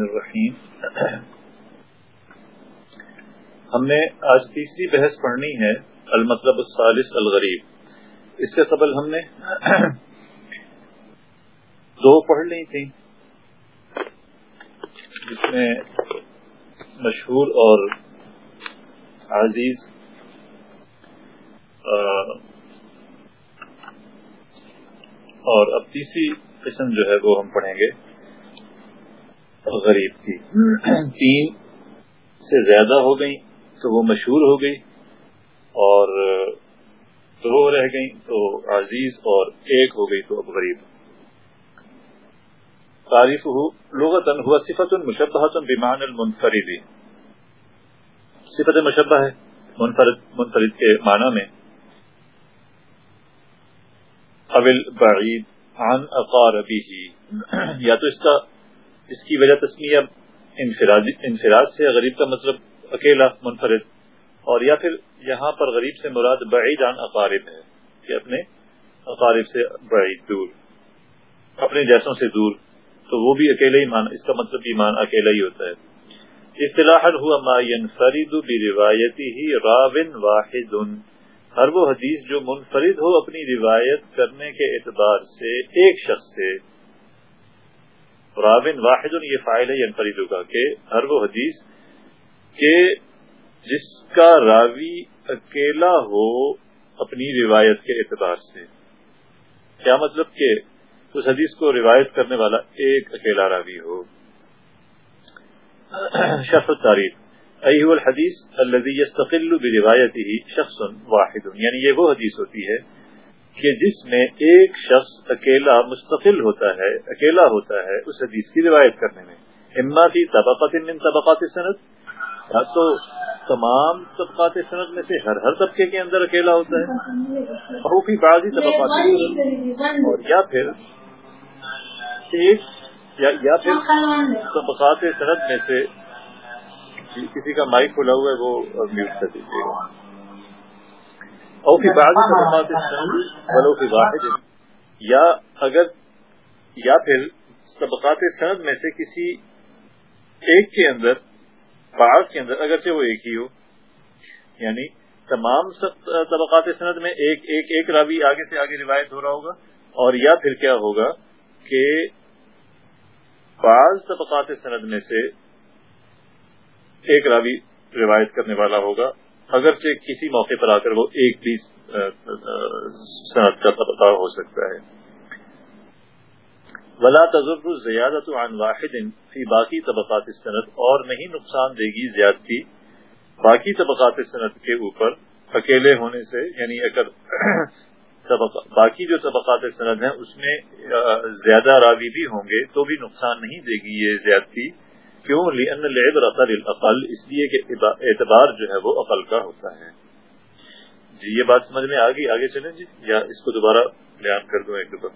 الرحیم۔ ہم نے آج تیسری بحث پڑھنی ہے، المطلب الثالث الغریب۔ اس سے قبل ہم نے دو پڑھ لی تھی جس میں مشہور اور عزیز اور اب تیسری قسم جو ہے وہ ہم پڑھیں گے۔ غریب کی تین سے زیادہ ہو گئی تو وہ مشہور ہو گئی اور دو رہ گئی تو عزیز اور ایک ہو گئی تو اب غریب۔ تعریف ہو ہوا صفت المشبہ بیمان المنفردی صفت مشبہ ہے منفرد منفرد کے معنی میں۔ قبل بعید عن اقاربی ہی یا تو اس کا اس کی وجہ تسمیہ انفراد سے غریب کا مطلب اکیلا منفرد اور یا پھر یہاں پر غریب سے مراد بعید عن اقارب ہے کہ اپنے اقارب سے بعید دور، اپنے جیسوں سے دور، تو وہ بھی اکیلا ایمان اس کا مطلب ایمان اکیلا ہی ہوتا ہے۔ اصطلاح ہوا ما ينفرد بروایته راو واحد، ہر وہ حدیث جو منفرد ہو اپنی روایت کرنے کے اعتبار سے ایک شخص سے راون واحد یہ فائل ہے انفرید کا، کہ ہر وہ حدیث کہ جس کا راوی اکیلا ہو اپنی روایت کے اعتبار سے۔ کیا مطلب کہ اس حدیث کو روایت کرنے والا ایک اکیلا راوی ہو؟ شخص تاریخ ایہ الحدیث الذي يستقل بروایته شخص واحد یعنی یہ وہ حدیث ہوتی ہے کہ جس میں ایک شخص اکیلا مستقل ہوتا ہے، اکیلا ہوتا ہے، اس حدیث کی روایت کرنے میں۔ اما کی طبقات من طبقات سند یا ہاں، تو تمام طبقات سند میں سے ہر ہر طبقے کے اندر اکیلا ہوتا ہے۔ اور بعضی طبقات اور یا پھر ایک یا پھر طبقات سند میں سے جی، کسی کا مائک کھلا ہوا ہے، وہ میوٹ کر دیجیے۔ گا واحد. یا اگر یا پھر طبقات سند میں سے کسی ایک کے اندر، بعض کے اندر، اگرچہ وہ ایک ہی ہو یعنی تمام طبقات سند میں ایک ایک ایک راوی آگے سے آگے روایت ہو رہا ہوگا، اور یا پھر کیا ہوگا کہ بعض طبقات سند میں سے ایک راوی روایت کرنے والا ہوگا اگرچہ کسی موقع پر آ کر وہ ایک بھی صنعت کا طبقہ ہو سکتا ہے۔ ولا تجرب زیادت عن واحد۔ فی باقی طبقات صنعت اور نہیں نقصان دے گی زیادتی۔ باقی طبقات صنعت کے اوپر اکیلے ہونے سے یعنی اگر باقی جو طبقات صنعت ہیں، اس میں زیادہ راوی بھی ہوں گے تو بھی نقصان نہیں دے گی یہ زیادتی۔ کیوں؟ لأن العبرت للعقل اس لیے کہ اعتبار جو ہے وہ عقل کا ہوتا ہے۔ جی یہ بات سمجھ میں آگی آگے چلیں جی؟ یا اس کو دوبارہ بیان کر دوں ایک دفعہ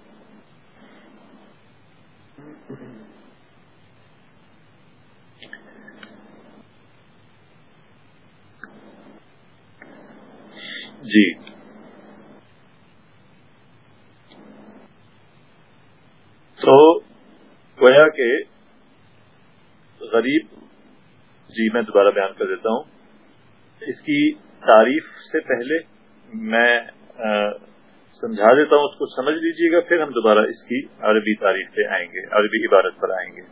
جی۔ تو گویا کہ غریب جی میں دوبارہ بیان کر دیتا ہوں۔ اس کی تعریف سے پہلے میں سمجھا دیتا ہوں، اس کو سمجھ لیجیے گا، پھر ہم دوبارہ اس کی عربی تعریف پہ آئیں گے، عربی عبارت پر آئیں گے۔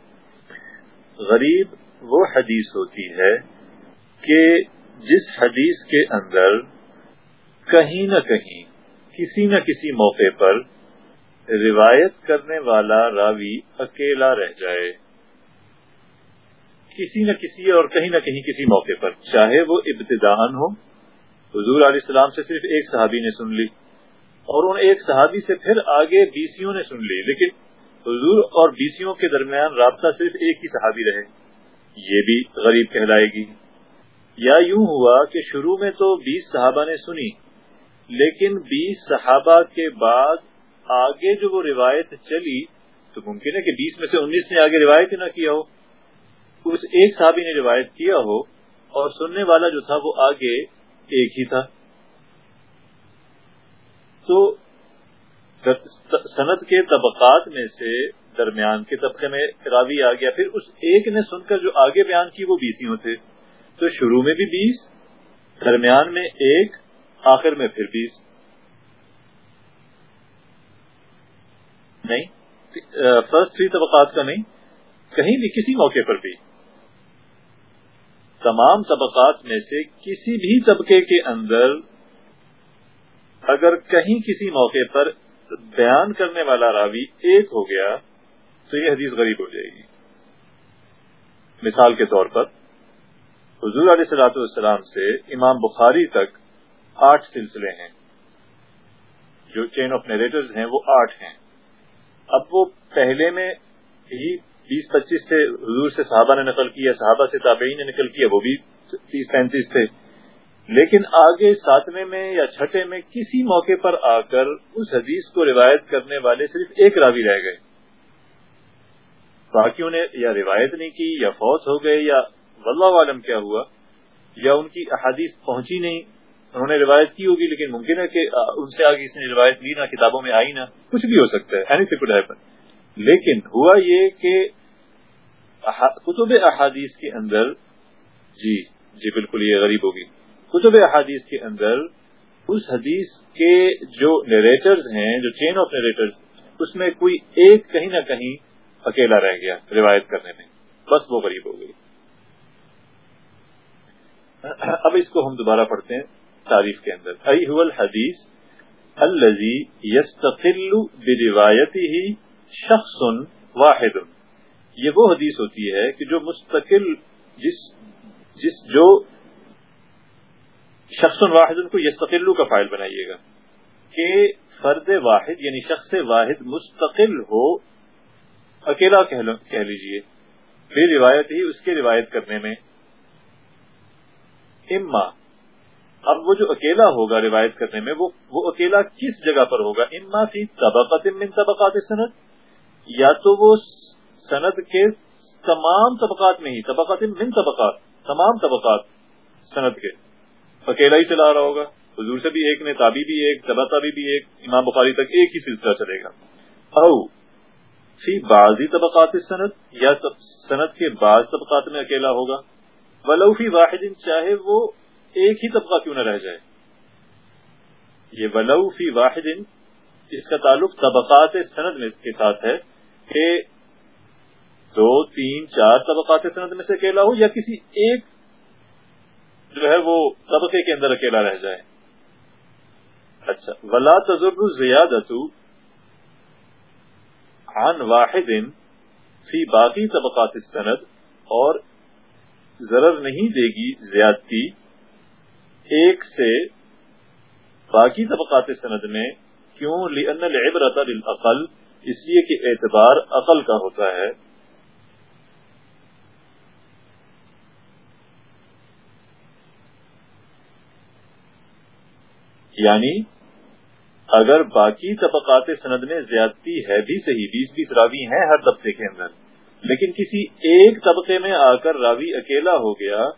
غریب، وہ حدیث ہوتی ہے کہ جس حدیث کے اندر کہیں نہ کہیں، کسی نہ کسی موقع پر روایت کرنے والا راوی اکیلا رہ جائے۔ کسی نہ کسی اور کہیں نہ کہیں کسی موقع پر، چاہے وہ ابتدان ہو۔ حضور علیہ السلام سے صرف ایک صحابی نے سن لی اور ان ایک صحابی سے پھر آگے بیسیوں نے سن لی، لیکن حضور اور بیسیوں کے درمیان رابطہ صرف ایک ہی صحابی رہے۔ یہ بھی غریب کہلائے گی۔ یا یوں ہوا کہ شروع میں تو بیس صحابہ نے سنی، لیکن بیس صحابہ کے بعد آگے جو وہ روایت چلی، تو ممکن ہے کہ بیس میں سے انیس نے آگے روایت نہ کیا ہو۔ اس ایک صحابی نے روایت کیا ہو اور سننے والا جو تھا وہ آگے ایک ہی تھا۔ تو صنعت کے طبقات میں سے درمیان کے طبقے میں راوی آ گیا۔ پھر اس ایک نے سن کر جو آگے بیان کی وہ بیسیوں تھے۔ تو شروع میں بھی بیس، درمیان میں ایک، آخر میں پھر بیس۔ نہیں فرسٹ تھری طبقات کا نہیں، کہیں بھی کسی موقع پر بھی۔ تمام طبقات میں سے کسی بھی طبقے کے اندر اگر کہیں کسی موقع پر بیان کرنے والا راوی ایک ہو گیا، تو یہ حدیث غریب ہو جائے گی۔ مثال کے طور پر، حضور علیہ صلاحت والسلام سے امام بخاری تک آٹھ سلسلے ہیں۔ جو چین آف نیریٹرز ہیں وہ آٹھ ہیں۔ اب وہ پہلے میں ہی بیس پچیس تھے، حضور سے صحابہ نے نقل کیا، صحابہ سے تابعین نے نقل کیا، وہ بھی تیس پینتیس تھے۔ لیکن آگے ساتویں میں یا چھٹے میں کسی موقع پر آ کر اس حدیث کو روایت کرنے والے صرف ایک راوی رہ گئے۔ باقیوں نے یا روایت نہیں کی، یا فوت ہو گئے، یا واللہ عالم کیا ہوا، یا ان کی احادیث پہنچی نہیں۔ انہوں نے روایت کی ہوگی، لیکن ممکن ہے کہ ان سے آگے اس نے روایت لی نہ، کتابوں میں آئی نہ، کچھ بھی ہو سکتا ہے لیکن ہوا یہ کہ کتب احادیث کے اندر جی جی بالکل یہ غریب ہوگی. کتب احادیث کے اندر اس حدیث کے جو نیریٹرز ہیں، جو چین آف نیریٹرز اس میں کوئی ایک کہیں نہ کہیں اکیلا رہ گیا روایت کرنے میں. بس وہ غریب ہو گئی. اب اس کو ہم دوبارہ پڑھتے ہیں تعریف کے اندر. ائی الحدیث الزی یستقل بروایتی ہی شخص واحد. یہ وہ حدیث ہوتی ہے کہ جو مستقل جس جس جو شخص واحد کو یستقلو کا فائل بنائیے گا، کہ فرد واحد یعنی شخص واحد مستقل ہو، اکیلا کہہ لیجیے، بے روایت ہی اس کے روایت کرنے میں۔ اما، اب وہ جو اکیلا ہوگا روایت کرنے میں، وہ وہ اکیلا کس جگہ پر ہوگا؟ اما فی طبقات من طبقات سند یا تو وہ سند کے تمام طبقات میں ہی طبقات من طبقات تمام طبقات سند کے۔ اکیلا ہی چلا رہا ہوگا حضور سے بھی ایک نے تابی بھی ایک طبقہ بھی, بھی ایک امام بخاری تک ایک ہی سلسلہ چلے گا۔ او فی بعضی طبقات سند یا سند کے بعض طبقات میں اکیلا ہوگا؟ ولو فی واحد چاہے وہ ایک ہی طبقہ کیوں نہ رہ جائے۔ یہ ولو فی واحد اس کا تعلق طبقات سند میں کے ساتھ ہے کہ دو، تین، چار طبقات سند میں سے اکیلا ہو یا کسی ایک جو ہے وہ طبقے کے اندر اکیلا رہ جائے؟ اچھا ولا تجرب زیادت عن واحد فی باقی طبقات سند اور ضرر نہیں دے گی زیادتی ایک سے باقی طبقات سند میں، کیوں؟ لأن العبرت للعقل اس لیے کہ اعتبار عقل کا ہوتا ہے۔ یعنی اگر باقی طبقات سند میں زیادتی ہے بھی صحیح، بیس بیس راوی ہیں ہر طبقے کے اندر، لیکن کسی ایک طبقے میں آ کر راوی اکیلا ہو گیا،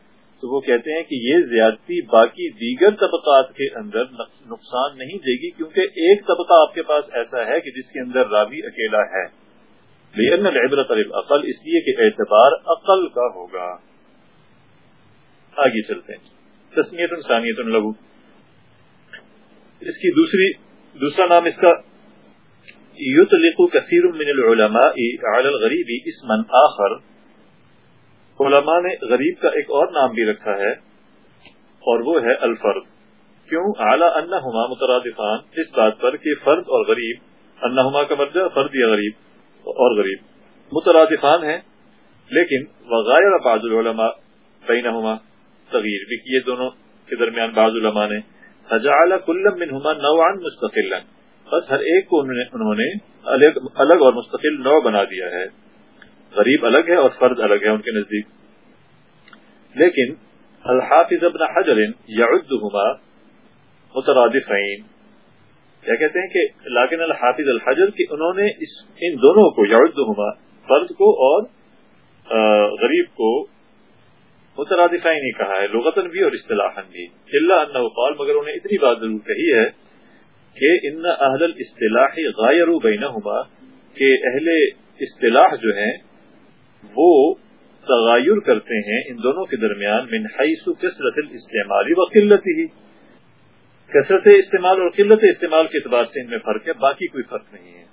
تو وہ کہتے ہیں کہ یہ زیادتی باقی دیگر طبقات کے اندر نقصان نہیں دے گی، کیونکہ ایک طبقہ آپ کے پاس ایسا ہے کہ جس کے اندر راوی اکیلا ہے۔ لیکن العبرت عقل اس لیے کہ اعتبار عقل کا ہوگا۔ آگے چلتے ہیں۔ تسمیت انسانیت لغو اس کی دوسری دوسرا نام اس کا یطلق کثیر من العلماء على الغریب اسما آخر۔ علماء نے غریب کا ایک اور نام بھی رکھا ہے اور وہ ہے الفرد۔ کیوں؟ اعلیٰ انہما مترادفان۔ اس بات پر کہ فرد اور غریب، انہما کا مرجع فرد یا غریب اور غریب۔ مترادفان ہیں، لیکن وغیر بعض العلماء بینہما تغیر بھی کیے دونوں کے درمیان بعض علماء نے حجعل کل منہما نوعا مستقلا۔ بس ہر ایک کو انہوں نے الگ اور مستقل نوع بنا دیا ہے۔ غریب الگ ہے اور فرد الگ ہے ان کے نزدیک۔ لیکن الحافظ ابن حجر یعدہما مترادفین۔ کیا کہتے ہیں کہ لیکن الحافظ الحجر کہ انہوں نے اس ان دونوں کو یعدہما فرد کو اور غریب کو مترادفین ہی کہا ہے لغتن بھی اور اصطلاحا بھی۔ اللہ انہو قال، مگر انہیں اتنی بات ضرور کہی ہے کہ ان اہل الاصطلاح غائروا بینہما، کہ اہل اصطلاح جو ہیں، وہ تغیر کرتے ہیں ان دونوں کے درمیان من حیث کثرت الاستعمال و قلت ہی کثرت استعمال اور قلت استعمال کے اعتبار سے ان میں فرق ہے، باقی کوئی فرق نہیں ہے۔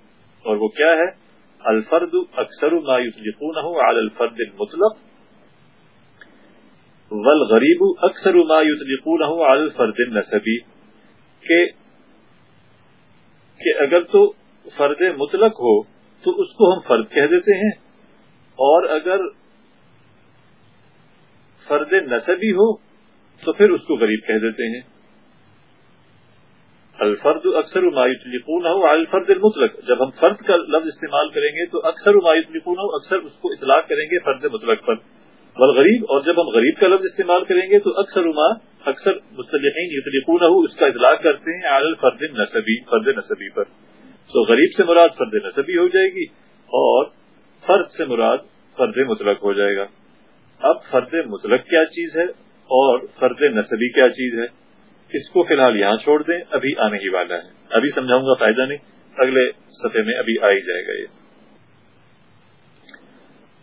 اور وہ کیا ہے؟ الفرد اکثر ما يطلقونه على الفرد المطلق۔ والغریب اکثر ما يطلقونه على الفرد النسبی، کہ کہ اگر تو فرد مطلق ہو تو اس کو ہم فرد کہہ دیتے ہیں، اور اگر فرد نصبی ہو تو پھر اس کو غریب کہہ دیتے ہیں۔ الفرد اکثر مایوت لکھون ہو الفرد المطلق، جب ہم فرد کا لفظ استعمال کریں گے تو اکثر مایوت لکھون ہو اکثر اس کو اطلاق کریں گے فرد مطلق پر۔ والغریب، اور جب ہم غریب کا لفظ استعمال کریں گے تو اکثر اما اکثر مصطلحین یتلقون ہو اس کا اطلاق کرتے ہیں عال الفرد نصبی فرد نصبی پر۔ تو غریب سے مراد فرد نصبی ہو جائے گی اور فرد سے مراد فرد مطلق ہو جائے گا۔ اب فرد مطلق کیا چیز ہے اور فرد نصبی کیا چیز ہے؟ اس کو فی الحال یہاں چھوڑ دیں، ابھی آنے ہی والا ہے۔ ابھی سمجھاؤں گا فائدہ نہیں، اگلے سطح میں ابھی آ ہی جائے گا یہ۔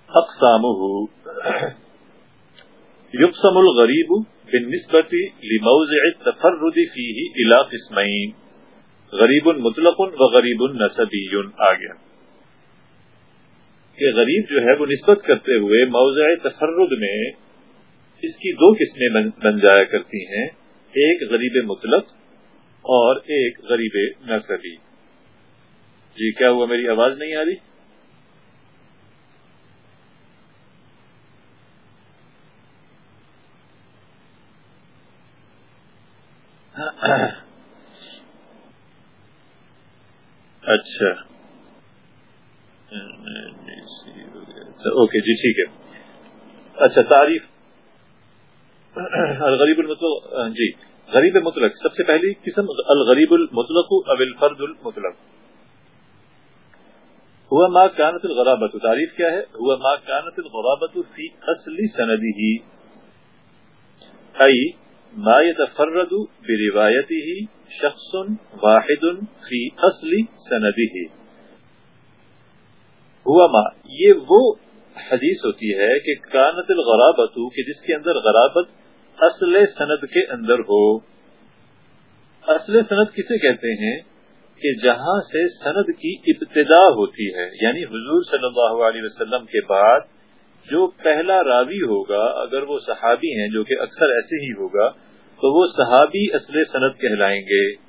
اقسام یقسم الغریب بن نسبتی لموضع التفرد فيه الى قسمين. غریب مطلق و غریب نصبی آ گیا کہ غریب جو ہے وہ نسبت کرتے ہوئے موضع تفرد میں اس کی دو قسمیں بن جایا کرتی ہیں. ایک غریب مطلق اور ایک غریب نصبی جی کیا ہوا میری آواز نہیں آ رہی؟ اچھا۔, اچھا۔ اوکے جی ٹھیک ہے۔ اچھا تعریف۔ الغریب المطلق جی غریب مطلق۔ سب سے پہلی قسم، الغریب المطلق اب الفرد المطلق۔ ہوا ما کانت الغرابت تعریف کیا ہے؟ ہوا ما کانت الغرابت فی اصلی سندی ہی ما يتفرد بروایته شخص واحد فی اصلی سندی ہی ہوا ما؟ یہ وہ حدیث ہوتی ہے کہ کانت الغرابت کہ جس کے اندر غرابت اصل سند کے اندر ہو. اصل سند کسے کہتے ہیں؟ کہ جہاں سے سند کی ابتدا ہوتی ہے یعنی حضور صلی اللہ علیہ وسلم کے بعد جو پہلا راوی ہوگا، اگر وہ صحابی ہیں جو کہ اکثر ایسے ہی ہوگا تو وہ صحابی اصل سند کہلائیں گے۔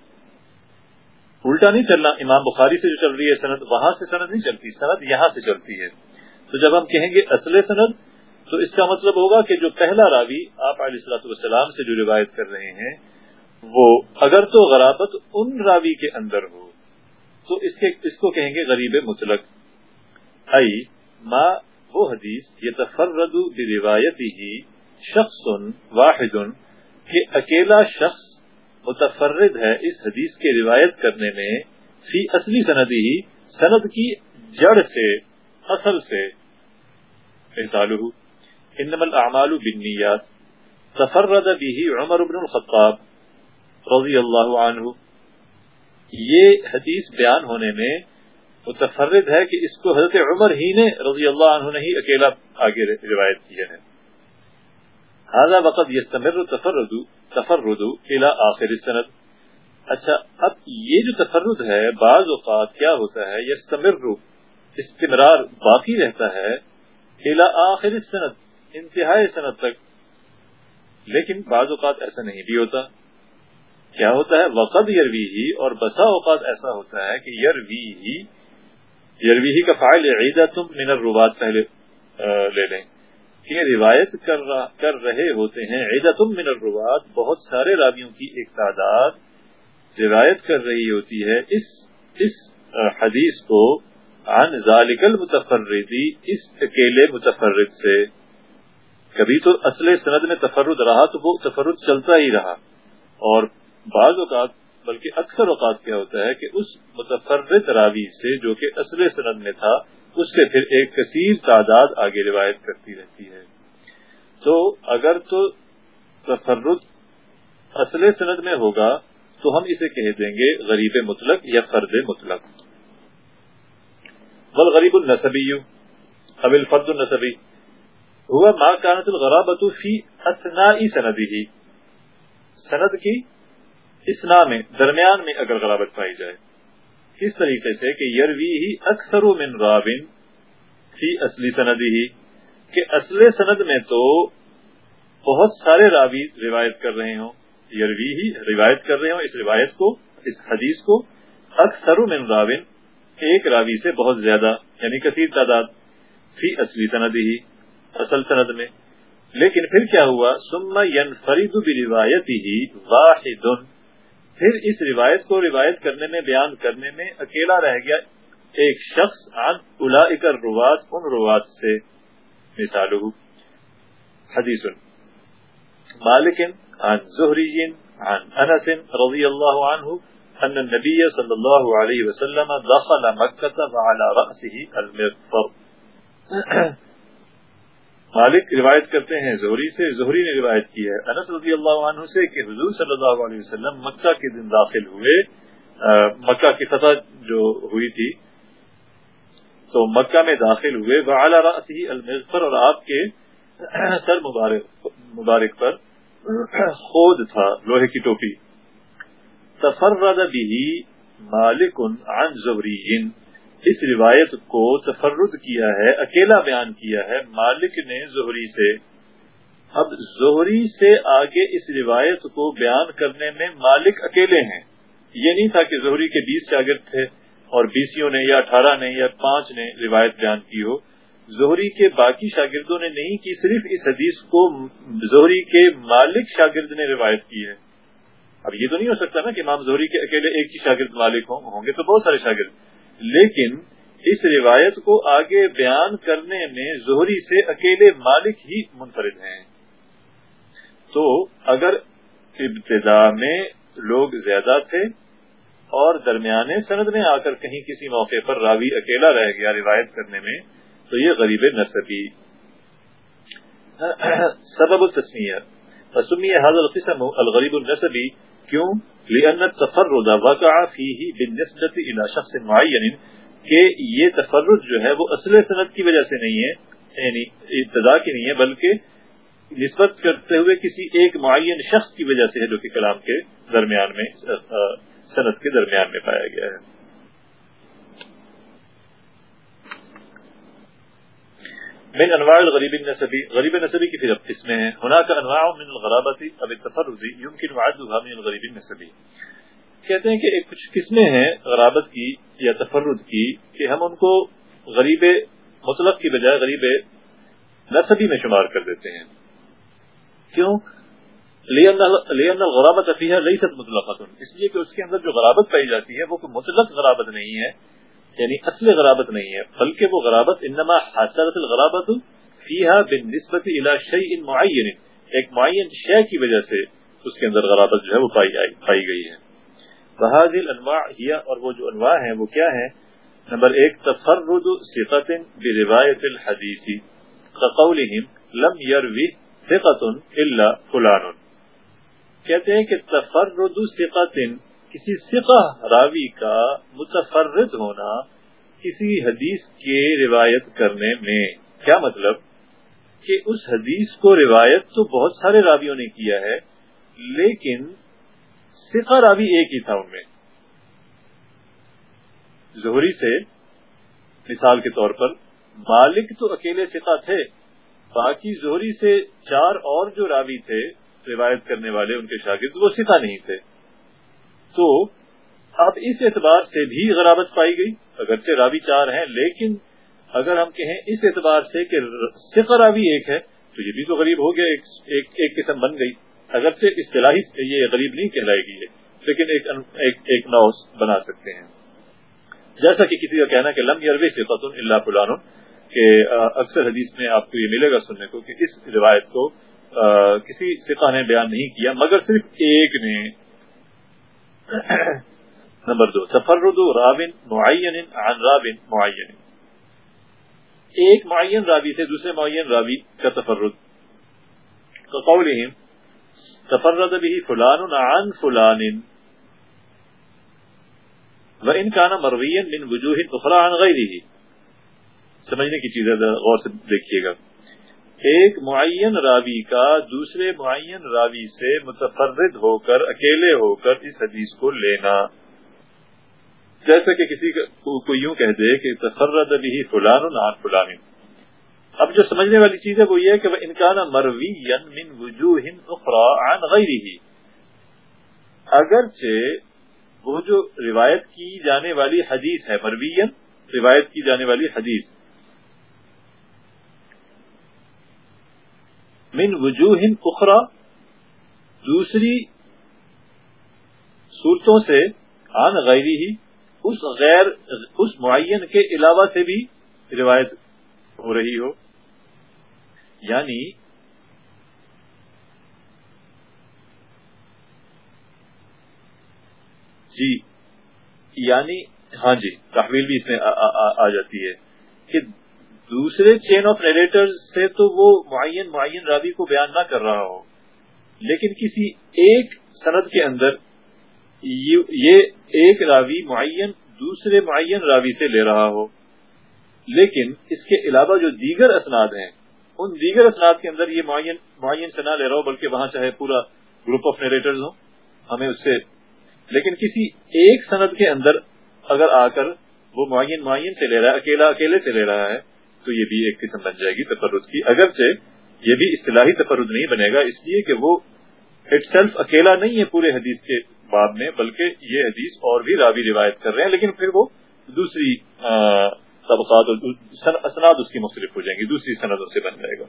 الٹا نہیں چلنا، امام بخاری سے جو چل رہی ہے سند، وہاں سے سند نہیں چلتی، سند یہاں سے چلتی ہے۔ تو جب ہم کہیں گے اصل سند، تو اس کا مطلب ہوگا کہ جو پہلا راوی آپ علیہ السلاۃ والسلام سے جو روایت کر رہے ہیں، وہ اگر تو غرابت ان راوی کے اندر ہو، تو اس کے، اس کو کہیں گے غریب مطلق۔ ائی، ما، وہ حدیث یہ تفرد روایتی ہی شخص واحد کہ اکیلا شخص متفرد ہے اس حدیث کے روایت کرنے میں، فی اصلی سندی، سند کی جڑ سے، اصل سے۔ انما الاعمال بالنیات۔ تفرد به عمر بن الخطاب رضی اللہ عنہ۔ یہ حدیث بیان ہونے میں متفرد ہے کہ اس کو حضرت عمر ہی نے رضی اللہ عنہ نے ہی اکیلا آگے روایت کیا ہے۔ هذا وقت يستمر تفرد تفرد الى آخر السند. اچھا اب یہ جو تفرد ہے، بعض اوقات کیا ہوتا ہے؟ یستمر استمرار باقی رہتا ہے الى آخر السند، انتہائی صنعت تک. لیکن بعض اوقات ایسا نہیں بھی ہوتا. کیا ہوتا ہے؟ وقت یروی ہی اور بسا اوقات ایسا ہوتا ہے کہ یروی ہی یروی ہی کا فائل عیدہ تم من الروات پہلے لے لیں. کہ روایت کر کر رہے ہوتے ہیں عیدہ من الروات بہت سارے راویوں کی ایک تعداد روایت کر رہی ہوتی ہے۔ اس اس حدیث کو عن ذالک المتفردی اس اکیلے متفرد سے، کبھی تو اصل سند میں تفرد رہا تو وہ تفرد چلتا ہی رہا۔ اور بعض اوقات، بلکہ اکثر اوقات کیا ہوتا ہے کہ اس متفرد راوی سے جو کہ اصل سند میں تھا اس سے پھر ایک کثیر تعداد آگے روایت کرتی رہتی ہے۔ تو اگر تو تفرد اصل سند میں ہوگا تو ہم اسے کہہ دیں گے غریب مطلق یا فرد مطلق۔ والغریب النسبی۔ اب الفرد النسبی۔ ہوا ما كانت الغرابت فی اثنائی سندی سند کی اسنا میں، درمیان میں اگر غرابت پائی جائے۔ اس طریقے سے کہ یروی ہی اکثر من رابن فی اصلی سندی ہی، کہ اصل سند میں تو بہت سارے راوی روایت کر رہے ہوں یروی ہی روایت کر رہے ہوں اس روایت کو، اس حدیث کو۔ اکثر من راون ایک راوی سے بہت زیادہ یعنی کثیر تعداد فی اصلی سندی ہی، اصل سند میں۔ لیکن پھر کیا ہوا؟ سما ین فرید روایت ہی واحد پھر اس روایت کو روایت کرنے میں، بیان کرنے میں اکیلا رہ گیا ایک شخص عن اولئک الروات ان روات سے مثال حدیث۔ مالک عن زہری عن انس رضی اللہ عنہ ان النبی صلی اللہ علیہ وسلم دخل مکہ وعلى رأسه المغفر مالک روایت کرتے ہیں، زہری سے، زہری نے روایت کی ہے۔ انس رضی اللہ عنہ سے کہ حضور صلی اللہ علیہ وسلم مکہ کے دن داخل ہوئے۔ مکہ کی فتح جو ہوئی تھی، تو مکہ میں داخل ہوئے۔ وہ اعلیٰ راسی المغفر اور آپ کے سر مبارک مبارک پر خود تھا، لوہے کی ٹوپی۔ تفرد بھی مالک عن زبری اس روایت کو تفرد کیا ہے، اکیلا بیان کیا ہے، مالک نے زہری سے۔ اب زہری سے آگے اس روایت کو بیان کرنے میں مالک اکیلے ہیں۔ یہ نہیں تھا کہ زہری کے بیس شاگرد تھے اور بیسیوں نے یا اٹھارہ نے یا پانچ نے روایت بیان کی ہو۔ زہری کے باقی شاگردوں نے نہیں کی، صرف اس حدیث کو زہری کے مالک شاگرد نے روایت کی ہے۔ اب یہ تو نہیں ہو سکتا نا کہ امام زہری کے اکیلے ایک ہی شاگرد مالک ہوں گے تو بہت سارے شاگرد۔ لیکن اس روایت کو آگے بیان کرنے میں زہری سے اکیلے مالک ہی منفرد ہیں۔ تو اگر ابتدا میں لوگ زیادہ تھے اور درمیانے سند میں آ کر کہیں کسی موقع پر راوی اکیلا رہ گیا روایت کرنے میں، تو یہ غریب نصبی۔ سبب التسمیہ۔ تسمیہ حضر القسم الغریب النصبی۔ کیوں؟ لأن التفرد وقع فيه بالنسبة الى شخص معين، کہ یہ تفرد جو ہے وہ اصل صنعت کی وجہ سے نہیں ہے یعنی ابتدا کی نہیں ہے، بلکہ نسبت کرتے ہوئے کسی ایک معین شخص کی وجہ سے ہے جو کہ کلام کے درمیان میں، صنعت کے درمیان میں پایا گیا ہے۔ من انواع الغریب النسبی غریب نصبی کی پھر قسمیں ہیں هناك انواع من الغرابت اب التفرد يمكن وعدها من الغریب النسبی کہتے ہیں کہ ایک کچھ قسمیں ہیں غرابت کی یا تفرد کی کہ ہم ان کو غریب مطلق کی بجائے غریب نصبی میں شمار کر دیتے ہیں. کیوں؟ لین غرابت افیہ لیست مطلقہ اس لیے کہ اس کے اندر جو غرابت پائی جاتی ہے وہ کوئی مطلق غرابت نہیں ہے. یعنی اصل غرابت نہیں ہے بلکہ وہ غرابت انما حاصلت الغرابت فیہا بالنسبت الى شیء معین۔ ایک معین شے کی وجہ سے اس کے اندر غرابت جو ہے وہ پائی, آئی پائی گئی ہے۔ بہذی الانواع ہی اور وہ جو انواع ہیں وہ کیا ہیں؟ نمبر ایک تفرد ثقت بروایت الحدیث قولہم لم یروی ثقت الا فلان۔ کہتے ہیں کہ تفرد ثقت کسی سقہ راوی کا متفرد ہونا کسی حدیث کے روایت کرنے میں۔ کیا مطلب؟ کہ اس حدیث کو روایت تو بہت سارے راویوں نے کیا ہے، لیکن سقہ راوی ایک ہی تھا ان میں۔ زہری سے مثال کے طور پر، مالک تو اکیلے سقہ تھے، باقی زہری سے چار اور جو راوی تھے روایت کرنے والے، ان کے شاگرد وہ سکھا نہیں تھے۔ تو اب اس اعتبار سے بھی غرابت پائی گئی۔ اگرچہ راوی چار ہیں لیکن اگر ہم کہیں اس اعتبار سے کہ صرف راوی ایک ہے تو یہ بھی تو غریب ہو گیا ایک, ایک, ایک قسم بن گئی۔ اگرچہ اصطلاحی یہ غریب نہیں کہلائے گی لیکن ایک, ایک, ایک نوس بنا سکتے ہیں۔ جیسا کہ کسی کا کہنا کہ لم یروی سے فتن اللہ فلان کہ اکثر حدیث میں آپ کو یہ ملے گا سننے کو کہ اس روایت کو کسی سکھا نے بیان نہیں کیا مگر صرف ایک نے نمبر دو، تفرد راون معین عن راون معین. ایک معین راوی سے دوسرے معین راوی کا تفرد. قولهم تفرد به فلان عن فلان. وان كان مرويا من وجوه اخرى عن غيره سمجھنے کی چیز ہے، غور سے دیکھیے گا. ایک معین راوی کا دوسرے معین راوی سے متفرد ہو کر، اکیلے ہو کر اس حدیث کو لینا۔ جیسا کہ کسی کو یوں کہہ دے کہ تفرد بھی فلان نان فلان۔ اب جو سمجھنے والی چیز ہے وہ یہ کہ وہ انکان مروی من وجوہ اخرى عن غیرہ اگرچہ وہ جو روایت کی جانے والی حدیث ہے مروین روایت کی جانے والی حدیث من وجوہ اخرى، دوسری صورتوں سے، عن غیری ہی اس غیر، اس معین کے علاوہ سے بھی روایت ہو رہی ہو۔ یعنی جی یعنی ہاں جی تحویل بھی اس میں آ جاتی ہے کہ دوسرے چین آف ریلیٹر سے تو وہ معین معین راوی کو بیان نہ کر رہا ہو۔ لیکن کسی ایک سند کے اندر یہ ایک راوی معین، دوسرے معین راوی سے لے رہا ہو۔ لیکن اس کے علاوہ جو دیگر اسناد ہیں، ان دیگر اسناد کے اندر یہ معین معین سے نہ لے رہا ہو، بلکہ وہاں چاہے پورا گروپ آف نیریٹرز ہوں، ہمیں اس سے۔ لیکن کسی ایک سند کے اندر اگر آ کر وہ معین معین سے لے رہا ہے، اکیلا، اکیلے سے لے رہا ہے تو یہ بھی ایک قسم بن جائے گی تفرد کی۔ اگرچہ یہ بھی اصطلاحی تفرد نہیں بنے گا، اس لیے کہ وہ اٹ سیلف اکیلا نہیں ہے پورے حدیث کے باب میں، بلکہ یہ حدیث اور بھی راوی روایت کر رہے ہیں، لیکن پھر وہ دوسری طبقات اسناد اس کی مختلف ہو جائیں گی، دوسری سندوں سے بن جائے گا۔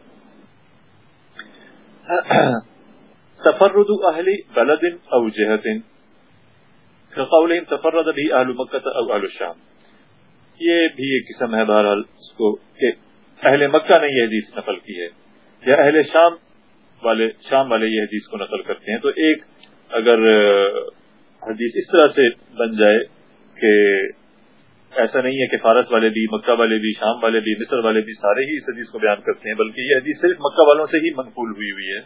تفرد اہل بلد او جہت۔ قولہم تفرد بھی اہل مکہ او اہل الشام یہ بھی ایک قسم ہے بہرحال، اس کو کہ اہل مکہ نے یہ حدیث نقل کی ہے، یا اہل شام والے شام والے یہ حدیث کو نقل کرتے ہیں۔ تو ایک اگر حدیث اس طرح سے بن جائے کہ ایسا نہیں ہے کہ فارس والے بھی، مکہ والے بھی، شام والے بھی، مصر والے بھی سارے ہی اس حدیث کو بیان کرتے ہیں، بلکہ یہ حدیث صرف مکہ والوں سے ہی منقول ہوئی ہوئی ہے۔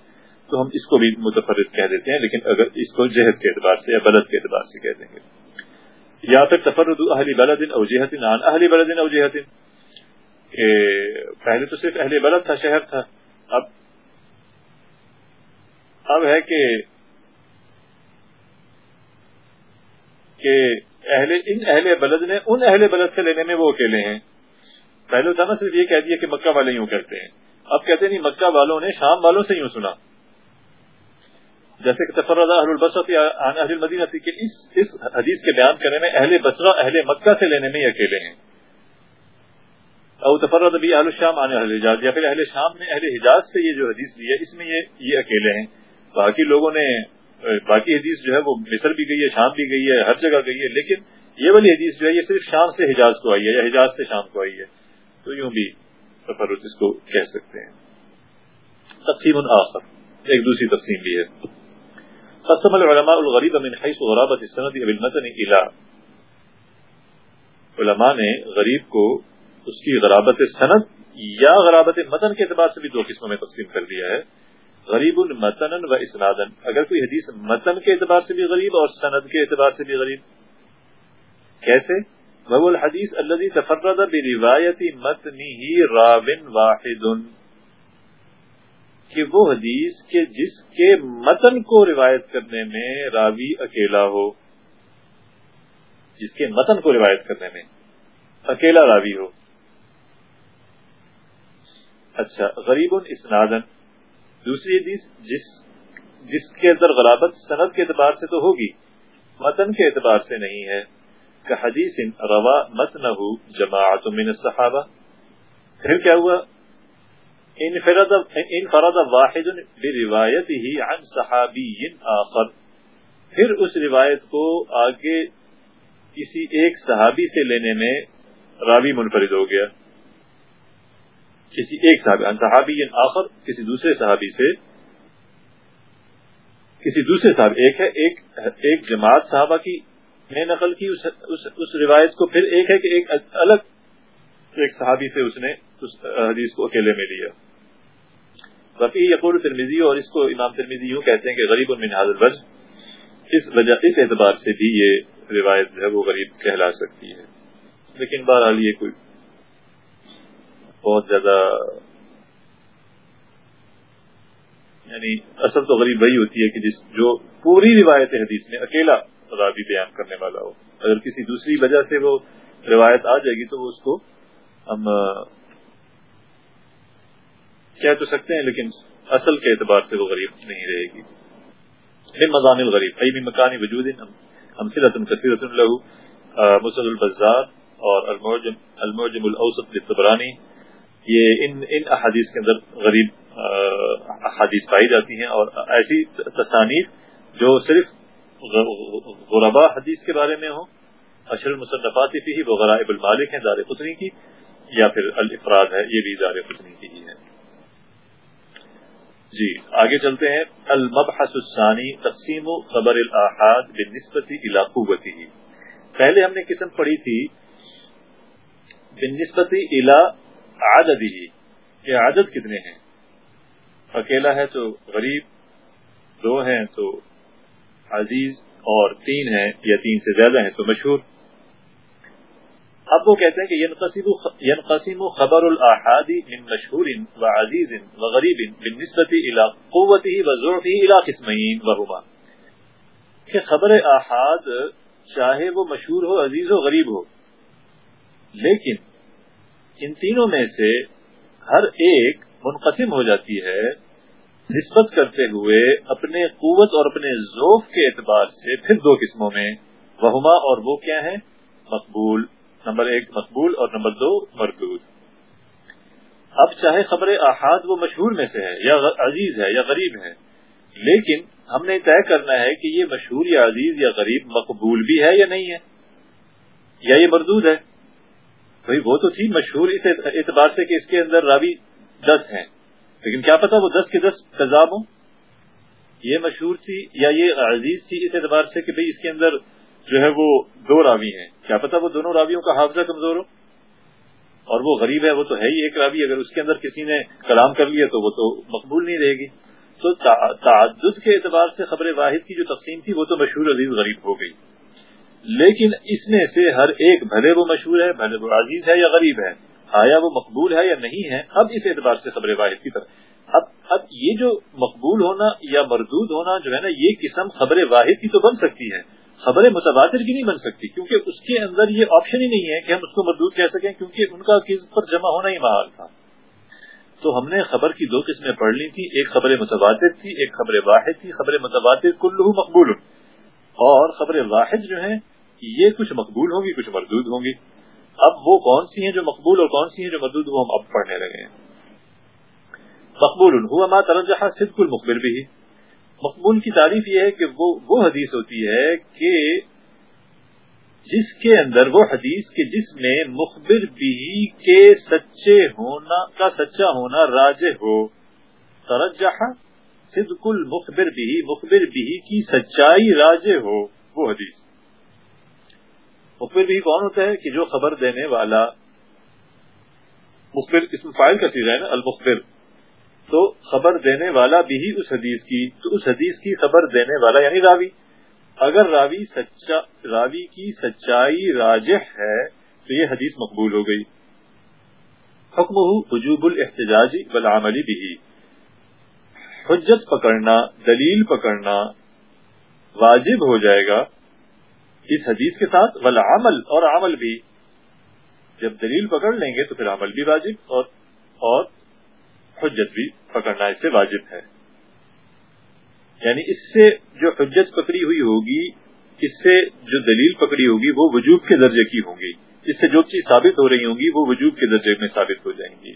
تو ہم اس کو بھی متفرد کہہ دیتے ہیں، لیکن اگر اس کو جہد کے اعتبار سے یا بلد کے اعتبار سے کہہ دیں گے۔ یا پھر تفرد اہل بلد او جہت عن اہل بلد او جہت. کہ پہلے تو صرف اہل بلد تھا، شہر تھا. اب اب ہے کہ کہ اہل ان اہل بلد نے ان اہل بلد سے لینے میں وہ اکیلے ہیں. پہلے تھا نا صرف یہ کہہ دیا کہ مکہ والے یوں کہتے ہیں. اب کہتے نہیں، مکہ والوں نے شام والوں سے یوں سنا. جیسے کہ تفرد اہل البصرت یا اہل مدینہ تھی کہ اس اس حدیث کے بیان کرنے میں اہل بصرہ، اہل مکہ سے لینے میں یہ اکیلے ہیں۔ او تفرد بھی اہل الشام آنے اہل حجاز یا پھر اہل شام نے اہل حجاز سے یہ جو حدیث لی ہے، اس میں یہ یہ اکیلے ہیں۔ باقی لوگوں نے، باقی حدیث جو ہے وہ مصر بھی گئی ہے، شام بھی گئی ہے، ہر جگہ گئی ہے، لیکن یہ والی حدیث جو ہے یہ صرف شام سے حجاز کو آئی ہے، یا حجاز سے شام کو آئی ہے۔ تو یوں بھی تفرد اس کو کہہ سکتے ہیں۔ تقسیم آخر، ایک دوسری تقسیم بھی ہے۔ قسم العلماء الغریب من حیث غرابت السند بالمتن الى علماء نے غریب کو اس کی غرابت سند یا غرابت متن کے اعتبار سے بھی دو قسموں میں تقسیم کر دیا ہے. غریب المتن و اسنادن اگر کوئی حدیث متن کے اعتبار سے بھی غریب اور سند کے اعتبار سے بھی غریب. کیسے؟ وہ الحدیث الذي تفرد بروایت متنه راو واحد. کہ وہ حدیث کہ جس کے متن کو روایت کرنے میں راوی اکیلا ہو۔ جس کے متن کو روایت کرنے میں اکیلا راوی ہو۔ اچھا غریب اسنادن دوسری حدیث، جس جس کے اندر غرابت سند کے اعتبار سے تو ہوگی، متن کے اعتبار سے نہیں ہے۔ کہ حدیث روا متن جماعت من الصحابہ۔ پھر کیا ہوا؟ انفرد واحد بروایته عن صحابی آخر۔ پھر اس روایت کو آگے کسی ایک صحابی سے لینے میں راوی منفرد ہو گیا۔ کسی ایک صحابی عن صحابی آخر کسی دوسرے صحابی سے۔ کسی دوسرے صحابی ایک ہے ایک ایک جماعت صحابہ کی نے نقل کی اس, اس, اس روایت کو۔ پھر ایک ہے کہ ایک الگ ایک صحابی سے اس نے اس حدیث کو اکیلے میں لیا۔ رفیع یقور ترمیزی اور اس کو امام ترمیزی یوں کہتے ہیں کہ غریب المن حاضر بج اس وجہ، اس اعتبار سے بھی یہ روایت جو ہے وہ غریب کہلا سکتی ہے۔ لیکن بہرحال یہ کوئی بہت زیادہ یعنی اصل تو غریب وہی ہوتی ہے کہ جس، جو پوری روایت حدیث میں اکیلا راوی بیان کرنے والا ہو۔ اگر کسی دوسری وجہ سے وہ روایت آ جائے گی تو وہ اس کو ہم کہہ تو سکتے ہیں، لیکن اصل کے اعتبار سے وہ غریب نہیں رہے گی۔ مضان الغریب ای مکانی وجود ہم سیرت کثیرت مسل البزار اور المعجم المعجم الاوسط للطبرانی۔ یہ ان ان احادیث کے اندر غریب احادیث پائی جاتی ہیں اور ایسی تصانیف جو صرف غربا حدیث کے بارے میں ہوں، اشر المصنفات ہی وہ غرائب المالک ہیں، دار قطنی کی، یا پھر الافراد ہے، یہ بھی دار قطنی کی ہی ہے۔ جی آگے چلتے ہیں۔ المبحث الثانی، تقسیم و خبر الاحاد بنسبتی علاقوتی ہی پہلے ہم نے قسم پڑھی تھی بنسبتی الا عدد ہی یہ عدد کتنے ہیں؟ اکیلا ہے تو غریب، دو ہیں تو عزیز، اور تین ہیں یا تین سے زیادہ ہیں تو مشہور۔ اب وہ کہتے ہیں کہ ینقسم خبر الحادی من مشہور و عزیز و غریب بالنسبت الى قوته و الى قسمین وهما. کہ خبر احاد چاہے وہ مشہور ہو، عزیز ہو، غریب ہو، لیکن ان تینوں میں سے ہر ایک منقسم ہو جاتی ہے نسبت کرتے ہوئے اپنے قوت اور اپنے ذوف کے اعتبار سے پھر دو قسموں میں وہما اور وہ کیا ہیں؟ مقبول نمبر ایک مقبول اور نمبر دو مردود۔ اب چاہے خبر احاد وہ مشہور میں سے ہے یا عزیز ہے یا غریب ہے، لیکن ہم نے طے کرنا ہے کہ یہ مشہور یا عزیز یا غریب مقبول بھی ہے یا نہیں ہے، یا یہ مردود ہے۔ بھائی وہ تو تھی مشہور اس اعتبار سے کہ اس کے اندر راوی دس ہیں۔ لیکن کیا پتا وہ دس کے دس تضاب ہوں؟ یہ مشہور تھی یا یہ عزیز تھی اس اعتبار سے کہ بھئی اس کے اندر جو ہے وہ دو راوی ہیں۔ کیا پتا وہ دونوں راویوں کا حافظہ کمزور ہو؟ اور وہ غریب ہے، وہ تو ہے ہی ایک راوی، اگر اس کے اندر کسی نے کلام کر لیا تو وہ تو مقبول نہیں رہے گی۔ تو تعدد کے اعتبار سے خبر واحد کی جو تقسیم تھی، وہ تو مشہور عزیز غریب ہو گئی۔ لیکن اس میں سے ہر ایک بھلے وہ مشہور ہے، بھلے وہ عزیز ہے یا غریب ہے۔ آیا وہ مقبول ہے یا نہیں ہے؟ اب اس اعتبار سے خبر واحد کی طرف۔ اب اب یہ جو مقبول ہونا یا مردود ہونا جو ہے نا، یہ قسم خبر واحد کی تو بن سکتی ہے۔ خبر متبادر کی نہیں بن سکتی، کیونکہ اس کے اندر یہ آپشن ہی نہیں ہے کہ ہم اس کو مردود کہہ سکیں، کیونکہ ان کا کس پر جمع ہونا ہی محال تھا۔ تو ہم نے خبر کی دو قسمیں پڑھ لی تھی، ایک خبر متبادر تھی، ایک خبر واحد تھی۔ خبر متبادر کلو مقبول۔ اور خبر واحد جو ہے یہ کچھ مقبول ہوں گی، کچھ مردود ہوں گی۔ اب وہ کون سی ہیں جو مقبول اور کون سی ہیں جو مردود وہ ہم اب پڑھنے لگے ہیں؟ مقبول ہوا ما ترجح صدق المخبر بھی مقبول کی تعریف یہ ہے کہ وہ وہ حدیث ہوتی ہے کہ جس کے اندر وہ حدیث کے جس میں مخبر بھی کے سچے ہونا، کا سچا ہونا راج ہو، ترجح صدق المخبر بھی، مخبر بھی کی سچائی راج ہو، وہ حدیث۔ مخبر بھی کون ہوتا ہے کہ جو خبر دینے والا مخبر اسم فائل کا سیرا ہے نا، المخبر۔ تو خبر دینے والا بھی اس حدیث کی، تو اس حدیث کی خبر دینے والا یعنی راوی۔ اگر راوی سچا، راوی کی سچائی راجح ہے، تو یہ حدیث مقبول ہو گئی۔ حکم حجوب الحتجاجی بالعملی بھی حجت پکڑنا، دلیل پکڑنا واجب ہو جائے گا۔ اس حدیث کے ساتھ ولا عمل اور عمل بھی۔ جب دلیل پکڑ لیں گے تو پھر عمل بھی واجب اور اور حجت بھی پکڑنا اس سے واجب ہے۔ یعنی اس سے جو حجت پکڑی ہوئی ہوگی، اس سے جو دلیل پکڑی ہوگی، وہ وجوب کے درجے کی ہوں گی۔ اس سے جو چیز ثابت ہو رہی ہوں گی، وہ وجوب کے درجے میں ثابت ہو جائیں گی۔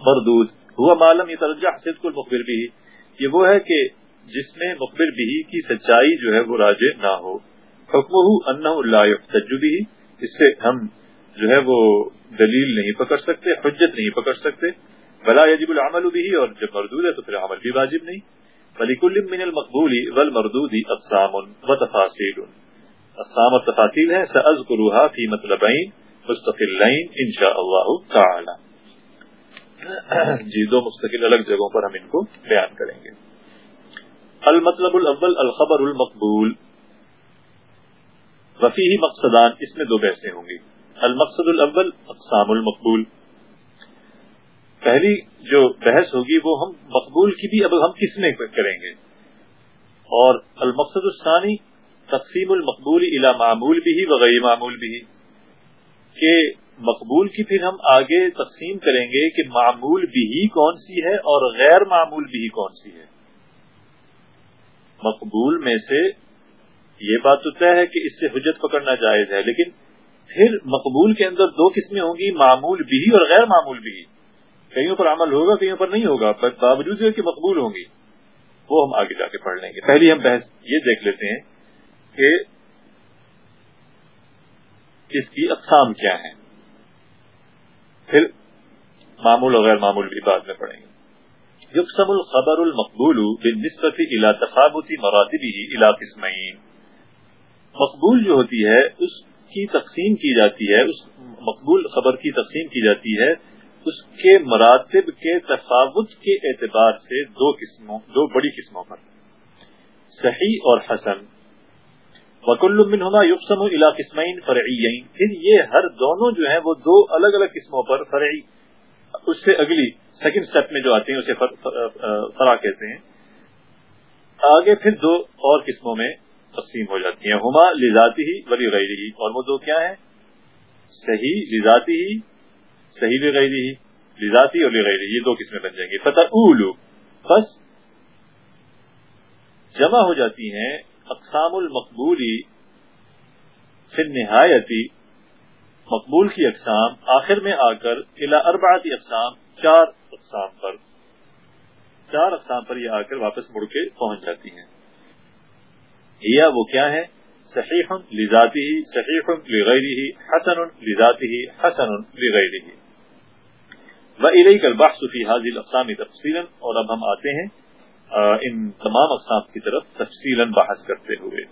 مردود، ہوا معلوم یہ ترجیح صدق المخبر بھی یہ وہ ہے کہ جس میں مخبر بھی کی سچائی جو ہے وہ راج نہ ہو۔ حکم اللہ بھی اس سے ہم جو ہے وہ دلیل نہیں پکڑ سکتے، حجت نہیں پکڑ سکتے۔ بلا یجب العمل بھی اور جب مردود ہے تو پھر عمل بھی واجب نہیں۔ فلیکل من المقبولی ول مردودی اقسام و تفاصیل اقسام اور تفاصیل ہیں، سأذکروها فی مطلبین مستقلین انشاءاللہ تعالی۔ جی دو مستقل الگ جگہوں پر ہم ان کو بیان کریں گے۔ المطلب الاول، الخبر المقبول۔ وفی ہی مقصدان، اس میں دو بحثیں ہوں گی۔ المقصد الاول اقسام المقبول۔ پہلی جو بحث ہوگی وہ ہم مقبول کی بھی اب ہم کس میں کریں گے۔ اور المقصد الثانی تقسیم المقبول الى معمول بھی وغیر معمول بھی۔ کہ مقبول کی پھر ہم آگے تقسیم کریں گے کہ معمول بھی کون سی ہے اور غیر معمول بھی کون سی ہے۔ مقبول میں سے یہ بات تو طے ہے کہ اس سے حجت پکڑنا جائز ہے، لیکن پھر مقبول کے اندر دو قسمیں ہوں گی، معمول بھی اور غیر معمول بھی۔ کئیوں پر عمل ہوگا، کئیوں پر نہیں ہوگا، پر باوجود کہ مقبول ہوں گی۔ وہ ہم آگے جا کے پڑھ لیں گے۔ پہلی ہم بحث یہ دیکھ لیتے ہیں کہ اس کی اقسام کیا ہیں۔ پھر معمول اور غیر معمول بھی بعد میں پڑھیں گے۔ یقسم الخبر المقبول بالنسبت الى تفاوت مراتبه الى قسمين۔ مقبول جو ہوتی ہے، اس کی تقسیم کی جاتی ہے، اس مقبول خبر کی تقسیم کی جاتی ہے، اس کے مراتب کے تفاوت کے اعتبار سے دو قسموں، دو بڑی قسموں پر۔ صحیح اور حسن۔ وکل منہما یقسم الى قسمین فرعیین پھر یہ ہر دونوں جو ہیں وہ دو الگ الگ قسموں پر فرعی، اس سے اگلی سیکنڈ سٹیپ میں جو آتے ہیں، اسے فرا کہتے ہیں۔ آگے پھر دو اور قسموں میں تقسیم ہو جاتی ہیں۔ ہما لذاتی ہی ولی غیری اور وہ دو کیا ہیں؟ صحیح لذاتی ہی، صحیح لغیری ہی، لذاتی اور لغیری یہ دو قسمیں بن جائیں گی۔ فتح اولو بس جمع ہو جاتی ہیں۔ اقسام المقبولی فی نہایتی مقبول کی اقسام۔ آخر میں آ کر الا اربعاتی اقسام، چار اقسام پر۔ چار اقسام پر یہ آ کر واپس مڑ کے پہنچ جاتی ہیں۔ یا وہ کیا ہے؟ صحیح لذاتی ہی صحیح لغیری ہی حسن لذاتی ہی حسن لغیری ہی و علیہ کل بخش فی حاضل اقسامی تفصیل اور اب ہم آتے ہیں ان تمام اقسام کی طرف تفصیل بحث کرتے ہوئے۔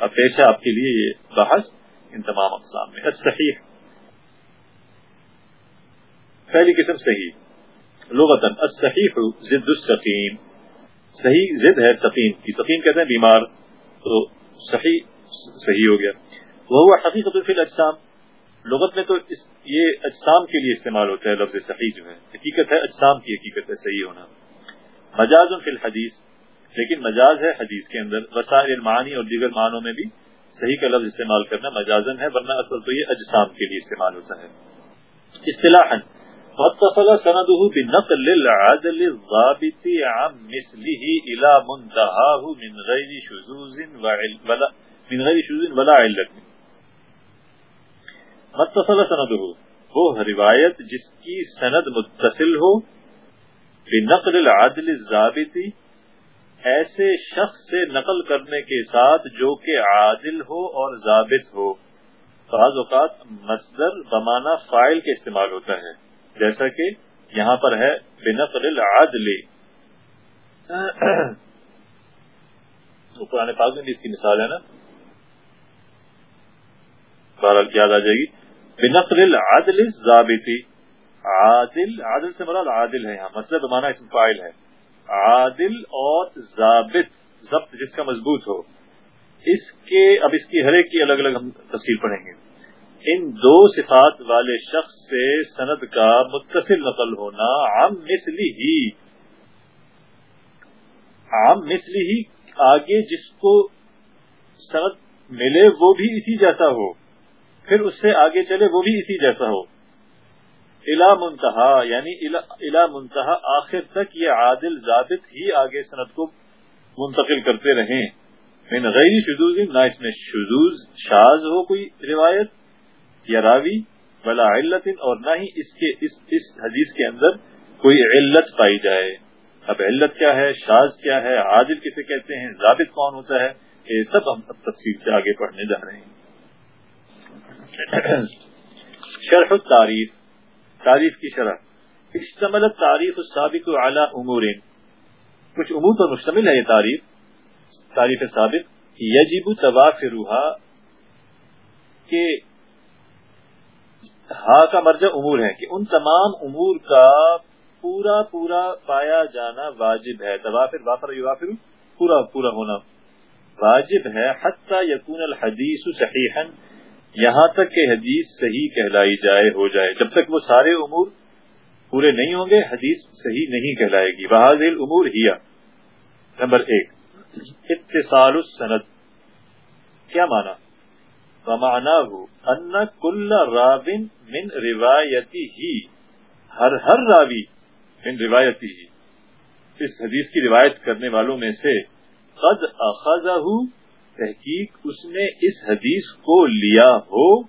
اب پیشہ آپ کے لیے یہ بحث ان تمام اقسام میں۔ صحیح پہلی قسم صحیح۔ لغتاً الصحیح ضد السقیم۔ صحیح ضد ہے سقیم کی۔ سقیم کہتے ہیں بیمار، تو صحیح صحیح ہو گیا۔ وہ ہوا حقیقت فی الاجسام۔ لغت میں تو اس، یہ اجسام کے لیے استعمال ہوتا ہے، لفظ صحیح جو ہے۔ حقیقت ہے اجسام کی حقیقت ہے، صحیح ہونا۔ مجاز فی الحدیث۔ لیکن مجاز ہے حدیث کے اندر۔ وسائل المعانی اور دیگر معنوں میں بھی صحیح کا لفظ استعمال کرنا مجازن ہے، ورنہ اصل تو یہ اجسام کے لیے استعمال ہوتا ہے۔ اصطلاحا متصل سنده بنقل العدل الضابط عن مثله الى منتهاه من غير شذوذ ولا من غير شذوذ ولا علت متصل سنده. وہ روایت جس کی سند متصل ہو، بنقل العدل الضابطی ایسے شخص سے نقل کرنے کے ساتھ جو کہ عادل ہو اور ضابط ہو۔ بعض اوقات مصدر بمانا فائل کے استعمال ہوتا ہے۔ جیسا کہ یہاں پر ہے بنقل العدل۔ تو پرانے پاک میں بھی اس کی مثال ہے نا۔ بہرحال یاد آ جائے گی۔ بنقل العدل ضابطی عادل عادل سے مراد عادل ہے یہاں۔ مسئلہ بمانا اسم فائل ہے۔ عادل اور ضابط، ضبط جس کا مضبوط ہو۔ اس کے، اب اس کی ہر ایک کی الگ الگ ہم تفصیل پڑھیں گے۔ ان دو صفات والے شخص سے سند کا متصل نقل ہونا عام مثلی ہی، عام مثلی ہی آگے جس کو سند ملے وہ بھی اسی جیسا ہو، پھر اس سے آگے چلے وہ بھی اسی جیسا ہو۔ الا منتہا یعنی الا منتہا آخر تک یہ عادل ضابط ہی آگے صنعت کو منتقل کرتے رہیں۔ من غیر شدوز نہ اس میں شدوز شاز ہو کوئی روایت یا راوی بلا علت اور نہ ہی اس کے، اس اس حدیث کے اندر کوئی علت پائی جائے۔ اب علت کیا ہے؟ شاز کیا ہے؟ عادل کسے کہتے ہیں؟ ضابط کون ہوتا ہے؟ یہ سب ہم تفصیل سے آگے پڑھنے جا رہے ہیں۔ شرح التعریف، تعریف کی شرح۔ اشتمل تعریف سابق اعلی امور کچھ امور پر مشتمل ہے یہ تعریف۔ تعریف سابق یجب طواف روحا کہ ہا کا مرجع امور ہے کہ ان تمام امور کا پورا پورا پایا جانا واجب ہے۔ توافر، وافر، یوافر، پورا پورا ہونا واجب ہے۔ حتی یکون الحدیث صحیحا، یہاں تک کہ حدیث صحیح کہلائی جائے، ہو جائے۔ جب تک وہ سارے امور پورے نہیں ہوں گے، حدیث صحیح نہیں کہلائے گی۔ بحاظ امور ہیا۔ نمبر ایک، اتصال السند۔ کیا مانا مانا ہو ان کل رابن من روایتی ہی ہر ہر راوی من روایتی ہی اس حدیث کی روایت کرنے والوں میں سے قد اخذہ تحقیق اس نے اس حدیث کو لیا ہو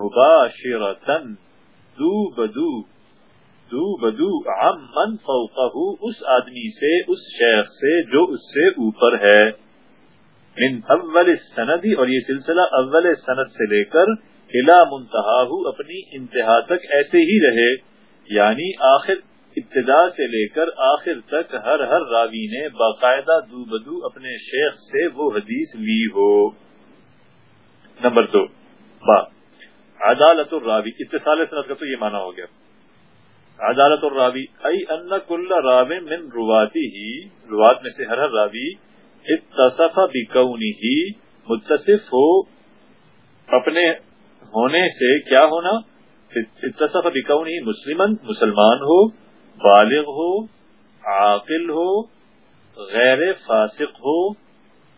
مباشرتن دو بدو دو بدو عمن فوقہ اس آدمی سے، اس شیخ سے جو اس سے اوپر ہے۔ من اول سندی اور یہ سلسلہ اول سند سے لے کر ہلا منتہا اپنی انتہا تک ایسے ہی رہے یعنی آخر ابتدا سے لے کر آخر تک ہر ہر راوی نے باقاعدہ دو بدو اپنے شیخ سے وہ حدیث لی ہو۔ نمبر دو با عدالت الراوی، اتصال صنعت کا تو یہ مانا ہو گیا۔ عدالت الراوی، ای ان کل راو من رواتی ہی روات میں سے ہر ہر راوی اتصف بکونی ہی متصف ہو اپنے ہونے سے کیا ہونا؟ اتصف بکونی مسلمن مسلمان ہو، بالغ ہو، عاقل ہو، غیر فاسق ہو،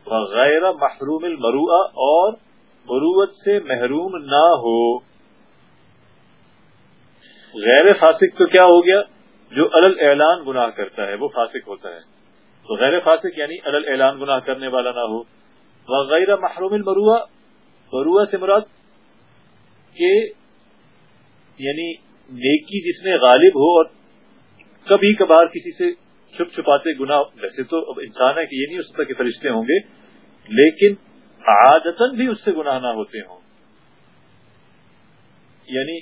وغیر محروم المروع اور مروت سے محروم نہ ہو۔ غیر فاسق تو کیا ہو گیا؟ جو الل اعلان گناہ کرتا ہے، وہ فاسق ہوتا ہے۔ تو غیر فاسق یعنی الل اعلان گناہ کرنے والا نہ ہو۔ وغیر محروم المروع مروع سے مراد کہ یعنی نیکی جس میں غالب ہو اور کبھی کبھار کسی سے چھپ چھپاتے گنا ویسے تو اب انسان ہے کہ یہ نہیں ہو سکتا کہ فرشتے ہوں گے، لیکن عادتن بھی اس سے گناہ نہ ہوتے ہوں۔ یعنی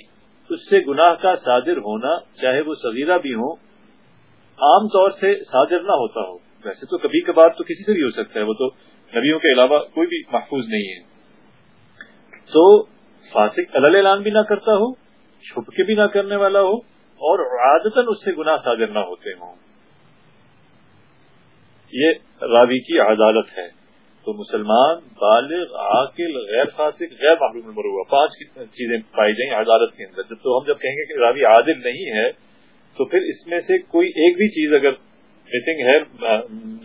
اس سے گناہ کا صادر ہونا، چاہے وہ صغیرہ بھی ہو عام طور سے صادر نہ ہوتا ہو۔ ویسے تو کبھی کبھار تو کسی سے بھی ہو سکتا ہے، وہ تو نبیوں کے علاوہ کوئی بھی محفوظ نہیں ہے۔ تو فاسق الل اعلان بھی نہ کرتا ہو، چھپ کے بھی نہ کرنے والا ہو، اور عادتاً اس سے گناہ صادر نہ ہوتے ہوں۔ یہ راوی کی عدالت ہے۔ تو مسلمان، بالغ، عاقل، غیر فاسق، غیر معلوم المروا پانچ چیزیں پائی جائیں عدالت کے اندر۔ جب تو ہم جب کہیں گے کہ راوی عادل نہیں ہے، تو پھر اس میں سے کوئی ایک بھی چیز اگر مسنگ ہے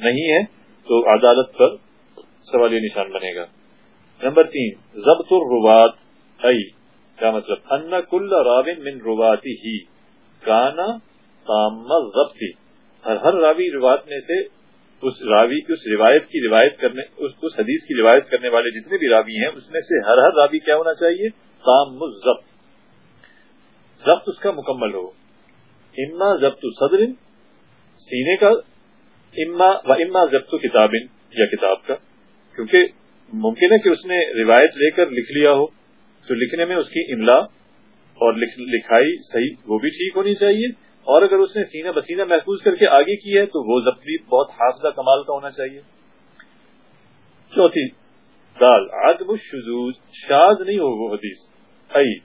نہیں ہے تو عدالت پر سوالی نشان بنے گا۔ نمبر تین ضبط الروات ای کیا مطلب؟ ان کل راوین من رواتی ہی کانا تام ضبطی ہر ہر راوی روایت میں سے اس راوی کی اس روایت کی روایت کرنے اس, اس حدیث کی روایت کرنے والے جتنے بھی راوی ہیں اس میں سے ہر ہر راوی کیا ہونا چاہیے؟ تام ضبط ضبط اس کا مکمل ہو۔ اما ضبط صدر سینے کا اما و اما ضبط کتاب، یا کتاب کا، کیونکہ ممکن ہے کہ اس نے روایت لے کر لکھ لیا ہو، تو لکھنے میں اس کی املا اور لکھائی صحیح، وہ بھی ٹھیک ہونی چاہیے۔ اور اگر اس نے سینہ بسینہ محفوظ کر کے آگے کی ہے، تو وہ ضبطی بہت حافظہ کمال کا ہونا چاہیے۔ چوتھی، دال، عدم الشذوذ شاز نہیں ہو وہ حدیث۔ ای،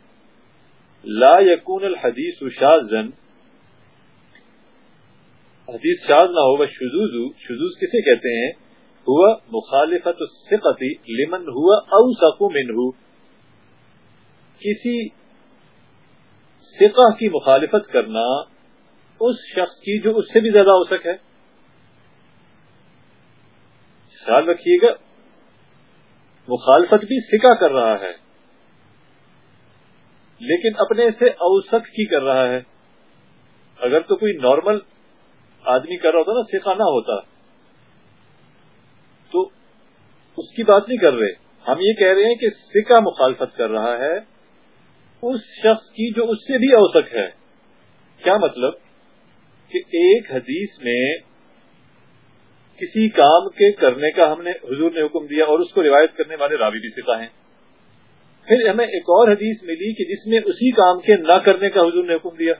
لا یکون الحدیث شاذا حدیث شاز نہ ہو وہ شذوذ شذوذ کسے کہتے ہیں؟ ہوا مخالفت الثقه لمن ہوا اوثق منه کسی فقہ کی مخالفت کرنا اس شخص کی جو اس سے بھی زیادہ ہو سکے خیال رکھیے گا، مخالفت بھی سکا کر رہا ہے، لیکن اپنے سے اوسط کی کر رہا ہے۔ اگر تو کوئی نارمل آدمی کر رہا ہوتا نا سکھا نہ ہوتا۔ تو اس کی بات نہیں کر رہے۔ ہم یہ کہہ رہے ہیں کہ سکا مخالفت کر رہا ہے اس شخص کی جو اس سے بھی اوسط ہے۔ کیا مطلب؟ کہ ایک حدیث میں کسی کام کے کرنے کا ہم نے حضور نے حکم دیا اور اس کو روایت کرنے والے راوی بھی سکھا ہیں۔ پھر ہمیں ایک اور حدیث ملی کہ جس میں اسی کام کے نہ کرنے کا حضور نے حکم دیا۔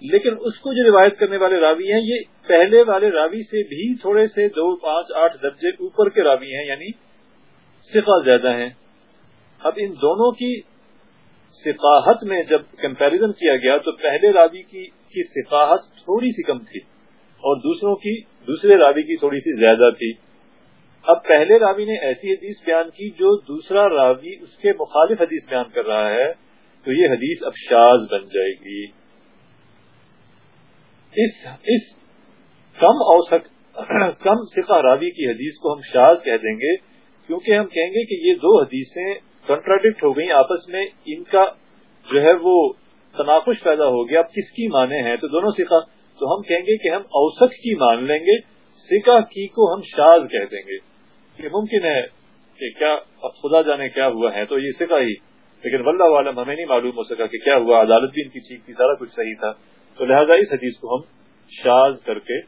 لیکن اس کو جو روایت کرنے والے راوی ہیں، یہ پہلے والے راوی سے بھی تھوڑے سے دو، پانچ، آٹھ درجے اوپر کے راوی ہیں یعنی صفا زیادہ ہیں۔ اب ان دونوں کی سفاہت میں جب کمپیرزن کیا گیا تو پہلے راوی کی کی سفاہت تھوڑی سی کم تھی اور دوسروں کی، دوسرے راوی کی تھوڑی سی زیادہ تھی۔ اب پہلے راوی نے ایسی حدیث بیان کی جو دوسرا راوی اس کے مخالف حدیث بیان کر رہا ہے، تو یہ حدیث اب شاز بن جائے گی۔ اس اس کم اوسط، کم سکھا راوی کی حدیث کو ہم شاز کہہ دیں گے، کیونکہ ہم کہیں گے کہ یہ دو حدیثیں کنٹراڈکٹ ہو گئی آپس میں ان کا جو ہے وہ تناخش پیدا ہو گیا، اب کس کی مانے ہیں؟ تو دونوں سکھا تو ہم کہیں گے کہ ہم اوسط کی مان لیں گے سکھا کی کو ہم شاز کہہ دیں گے۔ یہ ممکن ہے کہ کیا، اب خدا جانے کیا ہوا ہے، تو یہ سکھا ہی، لیکن واللہ عالم ہمیں نہیں معلوم ہو سکا کہ کیا ہوا، عدالت بھی ان کی ٹھیک تھی، سارا کچھ صحیح تھا۔ تو لہٰذا اس حدیث کو ہم شاز کر کے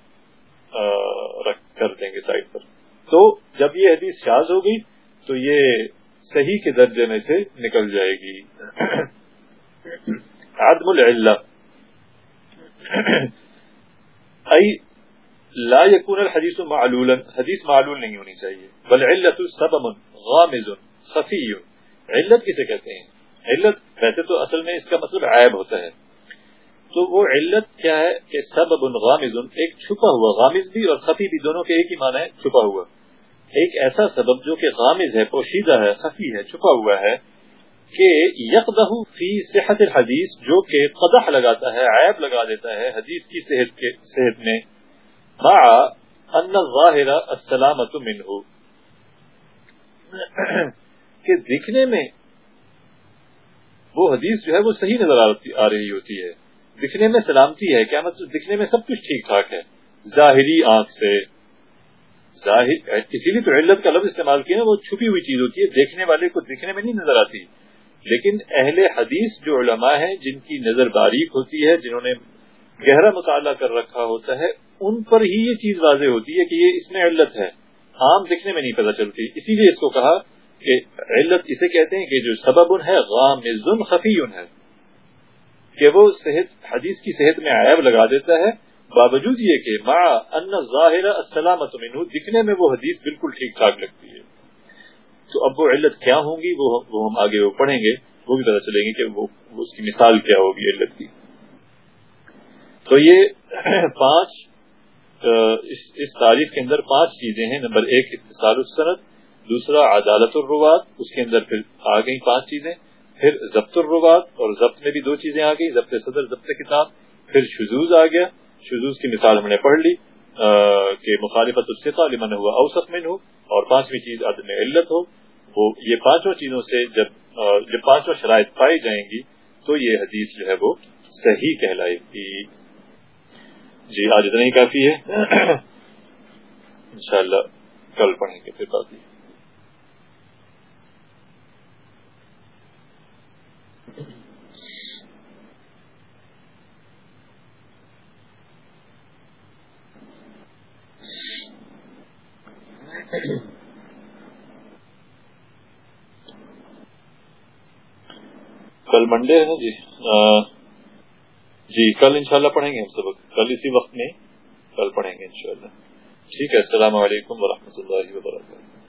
کر دیں گے سائڈ پر۔ تو جب یہ حدیث شاز ہوگی تو یہ صحیح کے درجے میں سے نکل جائے گی۔ عدم العلہ۔ ای لا يكون الحديث معلولا حدیث معلول نہیں ہونی چاہیے۔ بل علت سبب غامض خفی علت کسے کہتے ہیں؟ علت، ویسے تو اصل میں اس کا مطلب عیب ہوتا ہے۔ تو وہ علت کیا ہے کہ سبب غامض، ایک چھپا ہوا غامض بھی اور خفی بھی دونوں کے ایک ہی معنی ہے، چھپا ہوا۔ ایک ایسا سبب جو کہ غامض ہے، پوشیدہ ہے خفی ہے، چھپا ہوا ہے کہ یکدہ فی صحت الحدیث، جو کہ قدح لگاتا ہے، عیب لگا دیتا ہے حدیث کی صحت کے، صحت میں۔ مع ان الظاہر السلامت منہ۔ کہ دکھنے میں وہ حدیث جو ہے وہ صحیح نظر آ رہی ہوتی ہے۔ دکھنے میں سلامتی ہے کیا مطلب دکھنے میں سب کچھ ٹھیک ٹھاک ہے۔ ظاہری آنکھ سے۔ ظاہر، اسی لیے تو علت کا لفظ استعمال کیا، وہ چھپی ہوئی چیز ہوتی ہے، دیکھنے والے کو دکھنے میں نہیں نظر آتی۔ لیکن اہل حدیث جو علماء ہیں، جن کی نظر باریک ہوتی ہے، جنہوں نے گہرا مطالعہ کر رکھا ہوتا ہے، ان پر ہی یہ چیز واضح ہوتی ہے کہ یہ اس میں علت ہے۔ عام دکھنے میں نہیں پتہ چلتی۔ اسی لیے اس کو کہا کہ علت اسے کہتے ہیں کہ جو سبب ہے غام خفی ہے۔ کہ وہ صحت، حدیث کی صحت میں عیب لگا دیتا ہے۔ باوجود یہ کہ ما ان ظاہر السلامت منہ دکھنے میں وہ حدیث بالکل ٹھیک ٹھاک لگتی ہے۔ تو اب وہ علت کیا ہوں گی؟ وہ ہم آگے وہ پڑھیں گے، وہ بھی پتا چلیں گے کہ وہ، اس کی مثال کیا ہوگی علت کی۔ تو یہ پانچ اس تعریف کے اندر پانچ چیزیں ہیں۔ نمبر ایک، اتصال السند۔ دوسرا، عدالت الروات اس کے اندر پھر آ گئی پانچ چیزیں۔ پھر ضبط الروات اور ضبط میں بھی دو چیزیں آ گئی ضبط صدر، ضبط کتاب، پھر شزوز آ گیا۔ شزوز کی مثال ہم نے پڑھ لی کہ مخالفت الصفا لمن ہوا اوسط من ہو اور پانچویں چیز عدم علت ہو۔ وہ یہ پانچوں چیزوں سے جب جب پانچوں شرائط پائی جائیں گی، تو یہ حدیث جو ہے وہ صحیح کہلائے گی۔ جی آج اتنا ہی کافی ہے۔ انشاءاللہ کل پڑھیں گے پھر کافی کل منڈے ہے نا جی؟ جی کل انشاءاللہ پڑھیں گے ہم سبق کل اسی وقت میں کل پڑھیں گے انشاءاللہ۔ ٹھیک ہے، السلام علیکم ورحمۃ اللہ وبرکاتہ۔